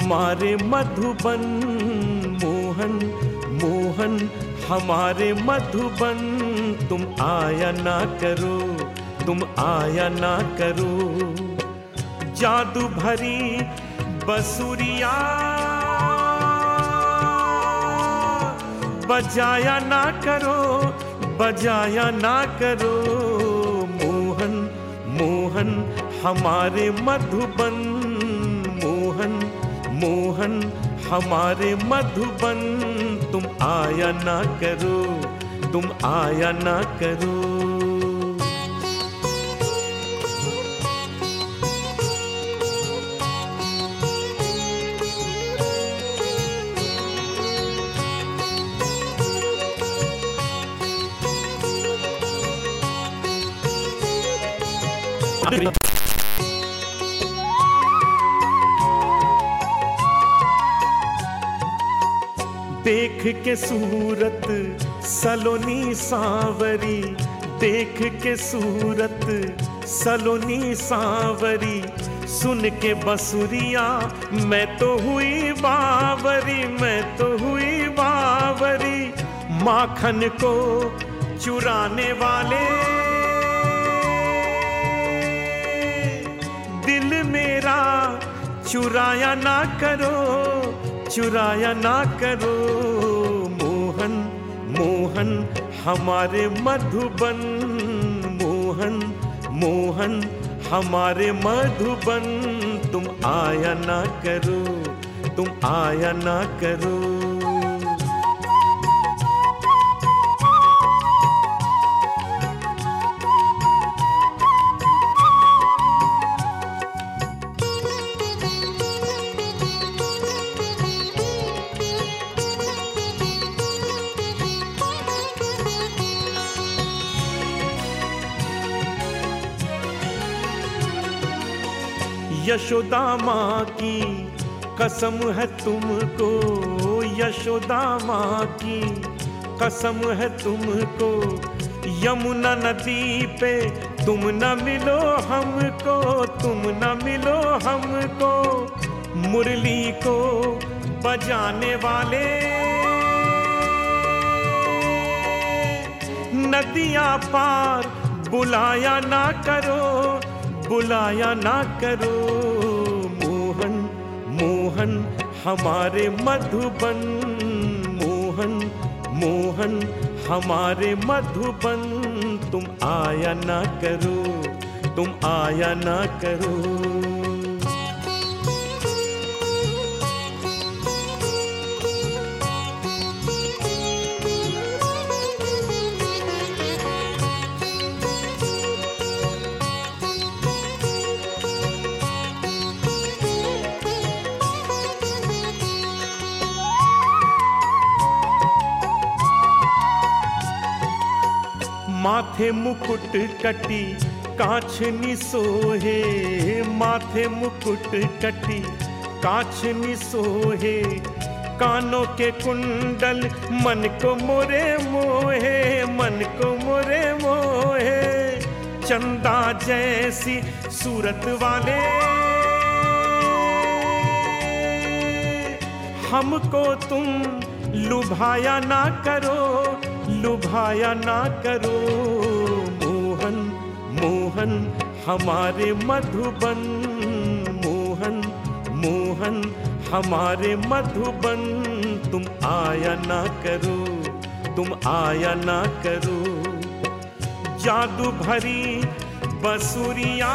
हमारे मधुबन, मोहन मोहन, हमारे मधुबन, तुम आया ना करो, तुम आया ना करो। जादू भरी बसुरिया, बजाया ना करो, बजाया ना करो, मोहन मोहन, हमारे मधुबन। मोहन हमारे मधुबन तुम आया ना करो तुम आया ना करो। देख के सूरत, सलोनी सांवरी। देख के सूरत, सलोनी सांवरी। सुन के बसुरिया, मैं तो हुई बावरी, मैं तो हुई बावरी। माखन को चुराने वाले। दिल मेरा चुराया ना करो, चुराया ना करो। मोहन मोहन, हमारे मधुबन। मोहन मोहन, हमारे मधुबन। तुम आया ना करो, तुम आया ना करो। यशोदा माँ की कसम है तुमको यशोदा माँ की कसम है तुमको। यमुना नदी पे तुम न मिलो हमको, तुम न मिलो हमको। मुरली को बजाने वाले नदियाँ पार बुलाया ना करो बुलाया ना करो, मोहन मोहन, हमारे मधुबन, मोहन मोहन, हमारे मधुबन, तुम आया ना करो, तुम आया ना करो। माथे मुकुट कटी काछनी सोहे, माथे मुकुट कटी काछनी सोहे, कानों के कुंडल, मन को मोरे मोहे, मन को मोरे मोहे, चंदा जैसी सूरत वाले। हमको तुम लुभाया ना करो, लुभाया ना करो। मोहन, हमारे मधुबन। मोहन मोहन, हमारे मधुबन। तुम आया ना करो, तुम आया ना करो। जादू भरी बसुरिया,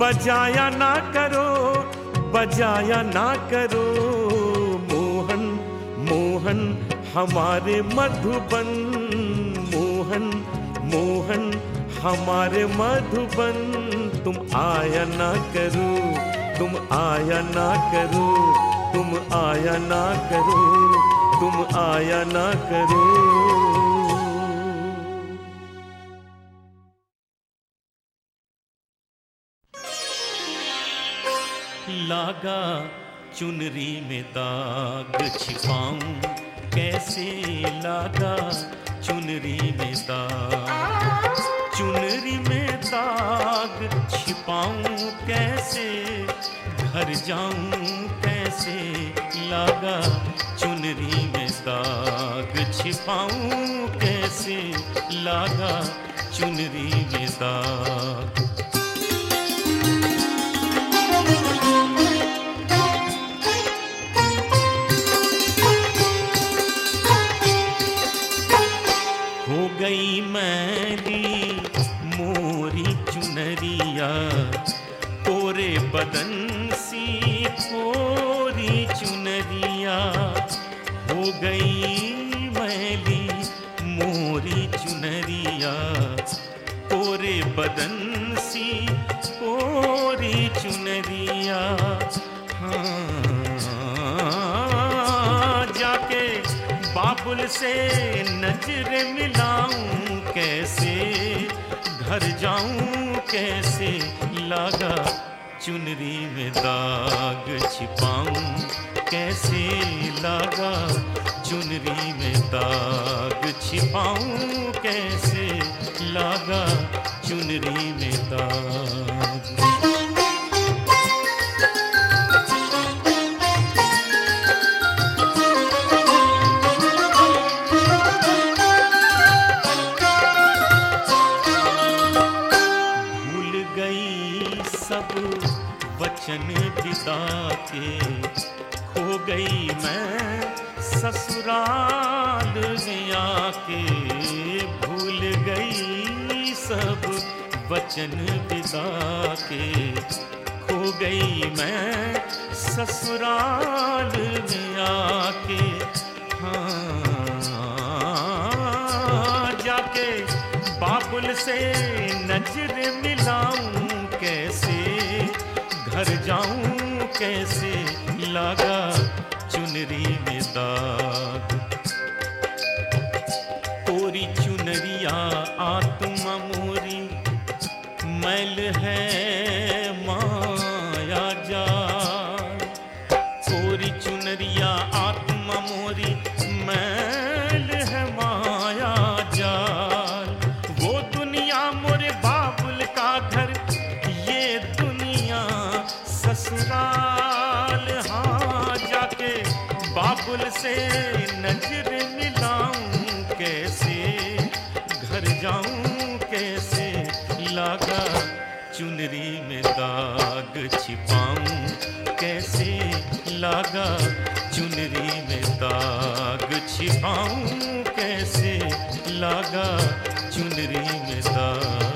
बजाया ना करो, बजाया ना करो। मोहन मोहन, हमारे मधुबन। मोहन मोहन, हमारे मधुबन, तुम आया ना करो, तुम आया ना करो, तुम आया ना करो, तुम आया ना करो। लागा चुनरी में दाग छिपाऊं कैसे लागा चुनरी में दाग चुनरी में दाग छिपाऊं कैसे, घर जाऊँ कैसे लागा चुनरी में दाग छिपाऊं कैसे लागा चुनरी में दाग गई मैली मोरी चुनरिया। कोरे बदन सी कोरी चुनरिया। हाँ जाके बाबुल से नज़र मिलाऊं कैसे? घर जाऊँ कैसे? लागा चुनरी में दाग छिपाऊं, कैसे लागा? चुनरी में दाग छिपाऊं, कैसे लागा? चुनरी में दाग वचन विदा के खो गई मैं ससुराल गया के हाँ जाके बाबुल से नज़र मिलाऊं कैसे? घर जाऊँ कैसे? लागा चुनरी में दाग। कोरी चुनरिया आत्मा मोरी मैल है माया जा कोरी चुनरिया, आत्मा मोरी, मैल है माया जाल। वो दुनिया मोरे बाबुल का घर, ये दुनिया ससुराल। हाँ जाके बाबुल से नज़र मिलाऊं कैसे? घर जाऊँ लागा चुनरी में दाग छिपाऊं, कैसे लागा? चुनरी में दाग छिपाऊं, कैसे लागा? चुनरी में दाग